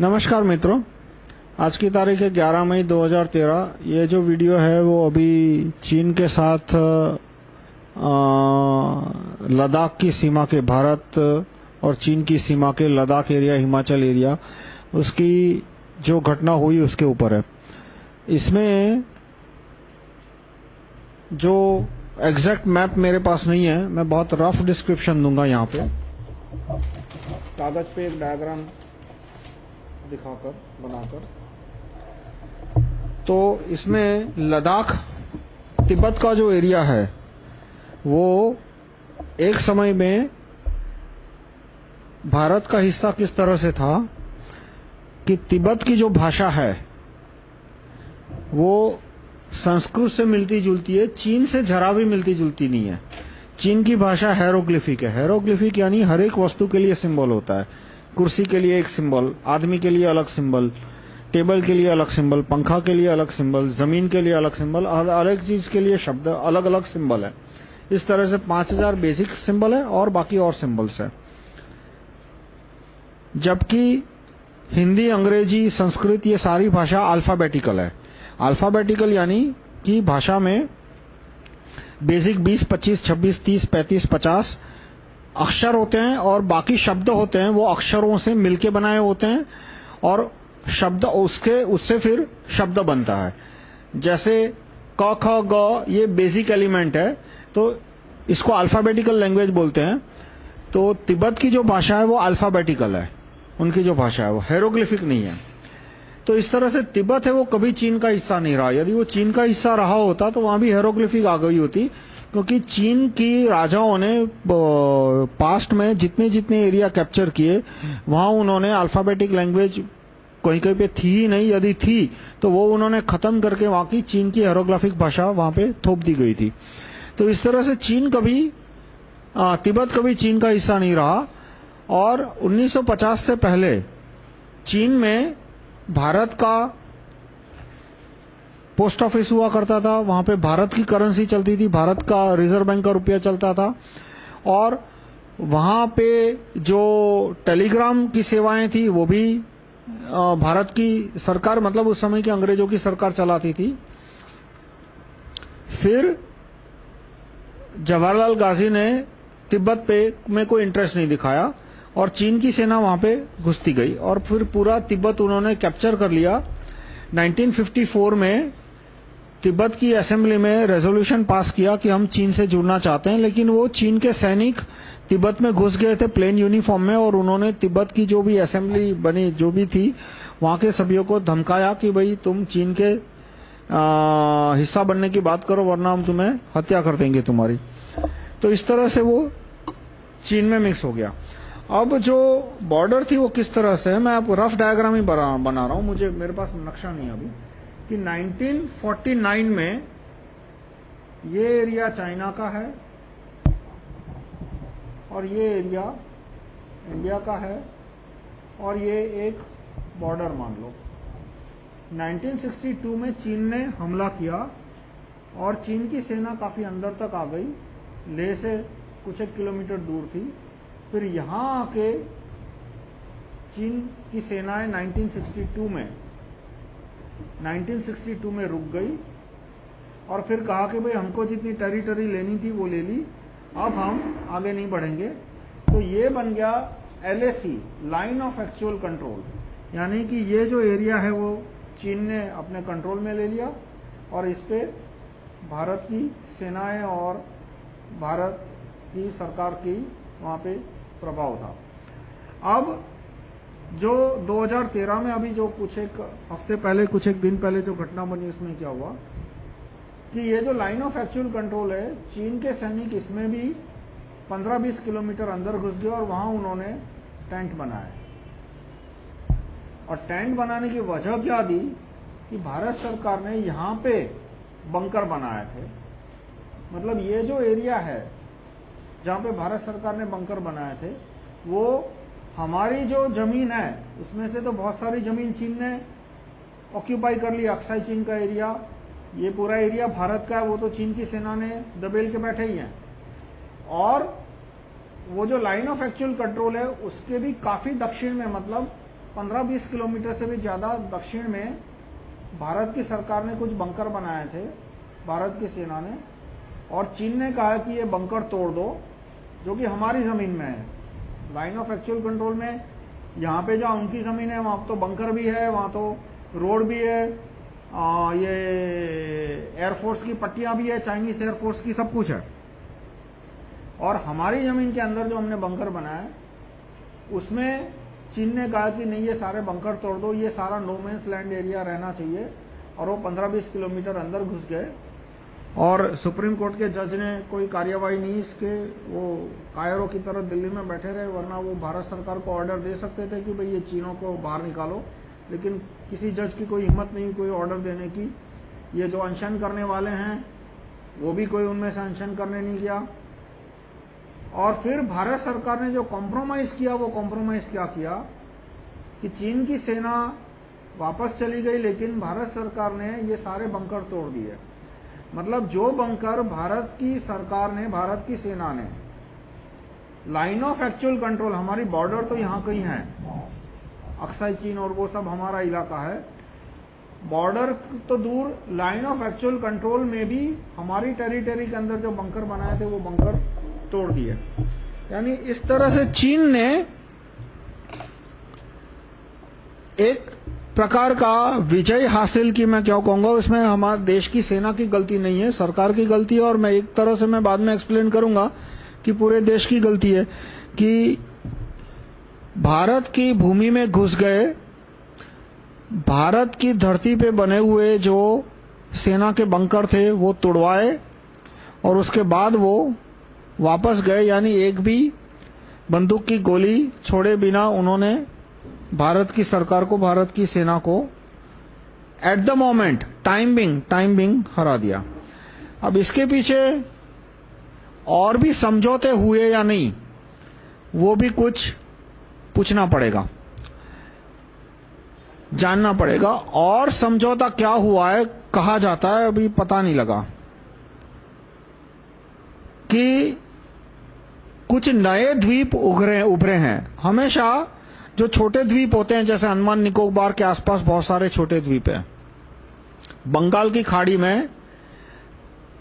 नमस्कार मित्रों, आज की तारीख है 11 मई 2013 ये जो वीडियो है वो अभी चीन के साथ लद्दाख की सीमा के भारत और चीन की सीमा के लद्दाख एरिया, हिमाचल एरिया, उसकी जो घटना हुई उसके ऊपर है। इसमें जो एग्जैक्ट मैप मेरे पास नहीं है, मैं बहुत रफ डिस्क्रिप्शन दूँगा यहाँ पे। कागज़ पे एक डायग्राम दिखाकर, बनाकर। तो इसमें लद्दाख, तिब्बत का जो एरिया है, वो एक समय में भारत का हिस्सा किस तरह से था कि तिब्बत की जो भाषा है, वो संस्कृत से मिलती जुलती है, चीन से जरा भी मिलती जुलती नहीं है। चीन की भाषा हेरोग्लिफिक है। हेरोग्लिफिक यानी हर एक वस्तु के लिए सिंबल होता है। कुर्सी के लिए एक सिंबल आदमी के लिए अलग सिंबल टेबल के लिए अलग सिंबल पंखा के लिए अलग सिंबल ज़मीन के लिए अलग सिंबल अलग चीज़ के लिए शब्द अलग अलग सिंबल है। इस तरह से 5000 बेसिक सिंबल है और बाकी और सिंबल्स है। जबकि हिंदी अंग्रेज़ी संस्कृत ये सारी भाषा अल्फाबेटिकल है। अल्फाबेटिकल यानी कि भाषा में बेसिक 20, 25, 26, 30, 35, 50 अक्षर होते हैं और बाकी शब्द होते हैं, वो अक्षरों से मिलके बनाए होते हैं और शब्द उसके, उससे फिर शब्द बनता है। जैसे क, ख, ग, ये बेसिक एलिमेंट है तो इसको अल्फाबेटिकल लैंग्वेज बोलते हैं। तो तिब्बत की जो भाषा है, वो अल्फाबेटिकल है। उनकी जो भाषा है, वो हेरोग्लिफिक नहीं है। तो इस तरह से तिब्बत है, वो कभी चीन का हिस्सा नहीं रहा। यदि वो चीन का हिस्सा रहा होता तो वहाँ भी हेरोग्लिफिक आ गई होती। क्योंकि चीन की राजाओं ने पास्ट में जितने जितने एरिया कैप्चर किए, वहाँ उन्होंने अल्फाबेटिक लैंग्वेज कहीं कहीं पे थी ही नहीं। यदि थी तो वो उन्होंने खत्म करके वहाँ की चीन की हेरोग्राफिक भाषा वहाँ पे थोप दी गई थी। तो इस तरह से चीन कभी तिब्बत कभी चीन का हिस्सा नहीं रहा। और 1950 से पहले चीन में भारत का पोस्ट ऑफ़िस हुआ करता था, वहाँ पे भारत की करेंसी चलती थी, भारत का रिज़र्व बैंक का रुपया चलता था। और वहाँ पे जो टेलीग्राम की सेवाएँ थी, वो भी भारत की सरकार मतलब उस समय की अंग्रेज़ों की सरकार चलाती थी। फिर जवाहरलाल गांधी ने तिब्बत पे में कोई इंटरेस्ट नहीं दिखाया और चीन की सेना वहाँ पे घुसती गई। और फिर पूरा तिब्बत उन्होंने कैप्चर कर लिया। 1954 में तिब्बत की असेंबली में रेजोल्यूशन पास किया कि हम चीन से जुड़ना चाहते हैं लेकिन वो चीन के सैनिक तिब्बत में घुस गए थे प्लेन यूनिफॉर्म में और उन्होंने तिब्बत की जो भी असेंबली बनी जो भी थी वहाँ के सभ्यों को धमकाया कि भाई तुम चीन के आ, हिस्सा बनने की बात करो वरना हम तुम्हें हत्या कर देंगे तुम्हारी। तो इस तरह से वो चीन में मिक्स हो गया। अब जो बॉर्डर थी वो किस तरह से मैं आपको रफ डायग्राम ही बना, बना रहा हूँ मुझे मेरे पास नक्शा नहीं अभी। कि 1949 में ये एरिया चाइना का है और ये एरिया इंडिया का है और ये एक बॉर्डर मान लो। 1962 में चीन ने हमला किया और चीन की सेना काफ़ी अंदर तक आ गई। ले से कुछ एक किलोमीटर दूर थी। फिर यहाँ आके चीन की सेनाएँ 1962 में 1962 में रुक गई और फिर कहा कि भाई हमको जितनी टेरिटरी लेनी थी वो ले ली। अब हम आगे नहीं बढ़ेंगे। तो ये बन गया LAC line of actual control यानी कि ये जो एरिया है वो चीन ने अपने कंट्रोल में ले लिया और इस पे भारत की सेनाएँ और भारत की सरकार की वहाँ पे प्रभाव था। अब जो 2013 में अभी जो कुछ एक हफ़्ते पहले, कुछ एक दिन पहले जो घटना बनी, उसमें क्या हुआ? कि ये जो लाइन ऑफ़ एक्चुअल कंट्रोल है, चीन के सैनिक इसमें भी 15-20 किलोमीटर अंदर घुस गए और वहाँ उन्होंने टेंट बनाए और टेंट बनाने की वजह क्या दी कि भारत सरकार ने यहाँ पे बंकर बनाए थे। मतलब ये जो एरिया है, जहाँ पे भारत सरकार ने बंकर बनाए थे, वो हमारी जो ज़मीन है, उसमें से तो बहुत सारी ज़मीन चीन ने ऑक्यूपाई कर ली, अक्साई चीन का एरिया ये पूरा एरिया भारत का है, वो तो चीन की सेना ने दबेल के बैठे ही हैं। और वो जो लाइन ऑफ़ एक्चुअल कंट्रोल है, उसके भी काफ़ी दक्षिण में मतलब 15-20 किलोमीटर से भी ज़्यादा दक्षिण में भारत की सरकार ने कुछ बंकर बनाए थे, भारत की सेना ने। और चीन ने कहा कि ये बंकर तोड़ दो, जो कि हमारी ज़मीन में है। लाइन ऑफ़ एक्चुअल कंट्रोल में यहाँ पे जहाँ उनकी ज़मीन है वहाँ तो बंकर भी है वहाँ तो रोड भी है आ, ये एयरफोर्स की पट्टियाँ भी है चाइनीज़ एयरफोर्स की सब कुछ है। और हमारी ज़मीन के अंदर जो हमने बंकर बनाया उसमें चीन ने कहा कि नहीं ये सारे बंकर तोड़ दो ये सारा नोमेंस लैंड एरिया रहना चाहिए और वो 15-20 किलोमीटर अंदर घुस गए। और सुप्रीम कोर्ट के जज ने कोई कार्यवाही नहीं, इसके वो कायरों की तरह दिल्ली में बैठे रहे, वरना वो भारत सरकार को ऑर्डर दे सकते थे कि भाई ये चीनों को बाहर निकालो। लेकिन किसी जज की कोई हिम्मत नहीं कोई ऑर्डर देने की। ये जो अनशन करने वाले हैं, वो भी कोई उनमें से अनशन करने नहीं गया। और फिर भारत सरकार ने जो कॉम्प्रोमाइज किया, वो कॉम्प्रोमाइज क्या किया? कि चीन की सेना वापस चली गई, लेकिन भारत सरकार ने ये सारे बंकर तोड़ दिए। मतलब जो बंकर भारत की सरकार ने, भारत की सेना ने लाइन ऑफ़ एक्चुअल कंट्रोल हमारी बॉर्डर तो यहाँ कहीं है। अक्साई चीन और वो सब हमारा इलाका है। बॉर्डर तो दूर लाइन ऑफ़ एक्चुअल कंट्रोल में भी हमारी टेरिटरी के अंदर जो बंकर बनाए थे, वो बंकर तोड़ दिए। यानी इस तरह से चीन ने एक प्रकार का विजय हासिल की मैं क्या कहूँगा? उसमें हमारे देश की सेना की गलती नहीं है, सरकार की गलती है, और मैं एक तरह से मैं बाद में एक्सप्लेन करूँगा कि पूरे देश की गलती है कि भारत की भूमि में घुस गए, भारत की धरती पे बने हुए जो सेना के बंकर थे, वो तोड़वाए, और उसके बाद वो वापस गए, यानी एक भी बंदूक की गोली छोड़े बिना उन्होंने भारत की सरकार को, भारत की सेना को at the moment time being time being हरा दिया। अब इसके पीछे और भी समझौते हुए या नहीं, वो भी कुछ पूछना पड़ेगा। जानना पड़ेगा। और समझौता क्या हुआ है, कहा जाता है, अभी पता नहीं लगा। कि कुछ नए द्वीप उभरे हैं। हमेशा जो छोटे द्वीप होते हैं, जैसे अंडमान निकोबार के आसपास बहुत सारे छोटे द्वीप हैं। बंगाल की खाड़ी में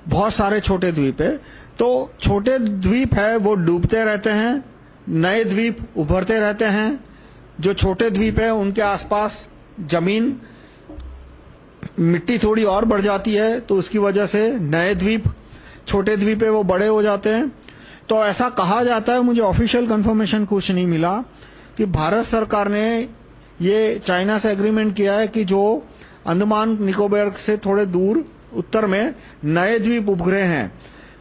बहुत सारे छोटे द्वीप है। तो छोटे द्वीप है, वो डूबते रहते हैं, नए द्वीप उभरते रहते हैं। जो छोटे द्वीप है, उनके आसपास ज़मीन मिट्टी थोड़ी और बढ़ जाती है तो उसकी वजह से नए द्वीप, छोटे द्वीप है, वो बड़े हो जाते हैं। तो ऐसा कहा जाता है, मुझे ऑफिशियल कंफर्मेशन कुछ नहीं मिला। कि भारत सरकार ने ये चाइना से एग्रीमेंट किया है कि जो अंडमान निकोबार से थोड़े दूर, उत्तर में नए द्वीप उभरे हैं,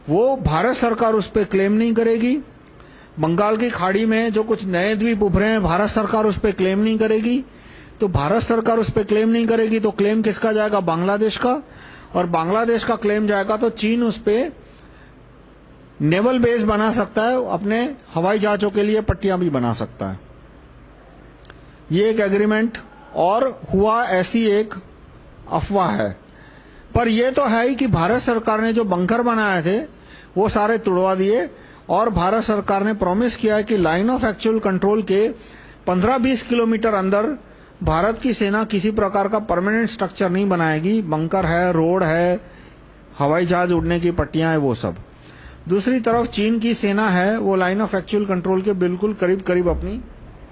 वो भारत सरकार उस पर क्लेम नहीं करेगी। बंगाल की खाड़ी में जो कुछ नए द्वीप उभरे हैं, भारत सरकार उस पर क्लेम नहीं करेगी। तो भारत सरकार उस पर क्लेम नहीं करेगी तो क्लेम किसका जाएगा? बांग्लादेश का। और बांग्लादेश का क्लेम जाएगा तो चीन उस पर नेवल बेस बना सकता है, अपने हवाई जहाजों के लिए पट्टियाँ भी बना सकता है। ये एक एग्रीमेंट और हुआ ऐसी एक अफवाह है। पर यह तो है ही कि भारत सरकार ने जो बंकर बनाए थे, वो सारे तुड़वा दिए और भारत सरकार ने प्रॉमिस किया है कि लाइन ऑफ़ एक्चुअल कंट्रोल के 15-20 किलोमीटर अंदर भारत की सेना किसी प्रकार का परमानेंट स्ट्रक्चर नहीं बनाएगी। बंकर है रोड है, हवाई जहाज़ उड़ने की पट्टियाँ हैं, वो सब। दूसरी तरफ़ चीन की सेना है, वो लाइन ऑफ़ एक्चुअल कंट्रोल के बिल्कुल करीब करीब अपनी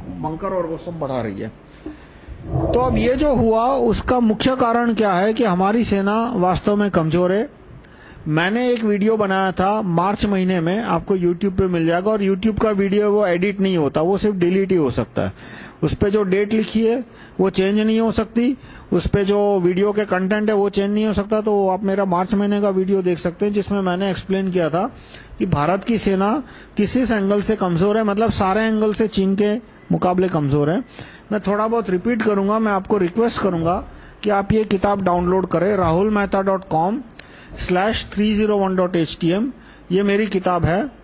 बंकर और वो सब बढ़ा रही है। तो अब ये जो हुआ, उसका मुख्य कारण क्या है कि हमारी सेना वास्तव में कमज़ोर है। मैंने एक वीडियो बनाया था मार्च महीने में, आपको YouTube पे मिल जाएगा, और YouTube का वीडियो वो एडिट नहीं होता, वो सिर्फ़ डिलीट ही हो सकता है। उस पर जो डेट लिखी है, वो चेंज नहीं हो सकती। उस पर जो वीडियो के कंटेंट है, वो चेंज नहीं हो सकता। तो आप मेरा मार्च महीने का वीडियो देख सकते हैं, जिसमें मैंने एक्सप्लेन किया था कि भारत की सेना किसी एंगल से कमज़ोर है मतलब सारे एंगल से चीन के मुकाबले कमज़ोर है। मैं थोड़ा बहुत रिपीट करूँगा, मैं आपको रिक्वेस्ट करूँगा कि आप ये किताब डाउनलोड करें rahulmehta.com slash 301.htm ये मेरी किताब है।